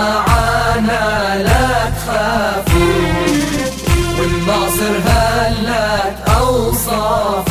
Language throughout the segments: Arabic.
معانا لا تخافوا. والناصر هلت أوصافه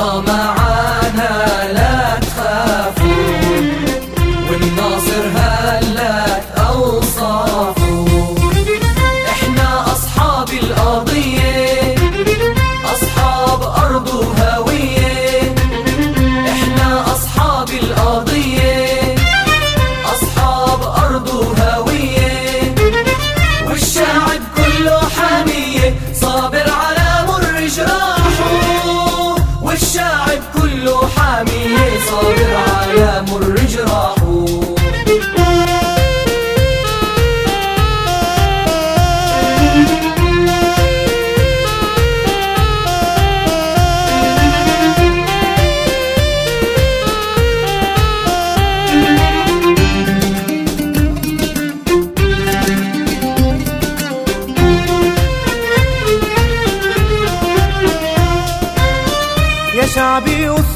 الله معنا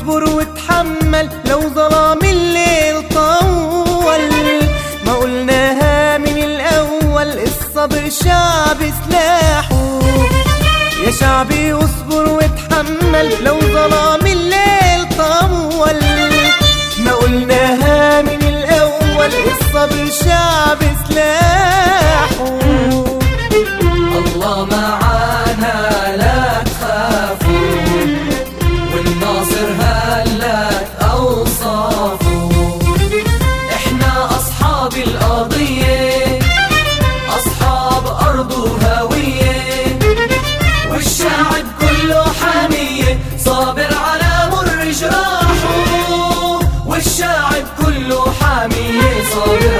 اصبر وتحمل لو ظلام الليل طول. ما قلناها من الأول الصبر شعب سلاحه يا شعبي اصبر وتحمل لو ظلام الليل طول. ما قلناها من الأول الصبر شعب سلاحه أرض وهوية والشعب كله حامية. صابر على مر جراحه والشعب كله حامية. صابر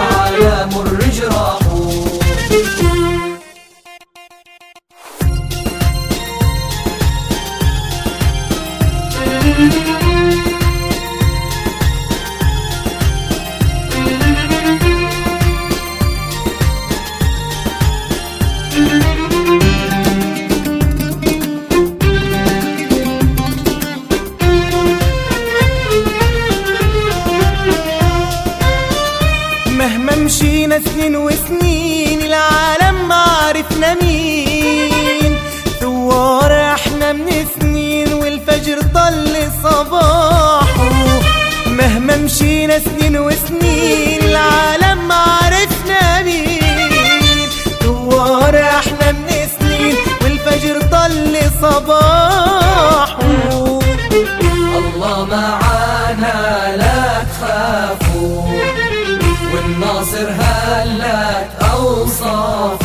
مشينا سنين وسنين العالم ما عرفنا مين. ثوار إحنا من سنين والفجر طل صباحه. مهما مشينا سنين وسنين العالم ما عرفنا مين. ثوار إحنا من سنين والفجر طل صباحه. والناصر هلت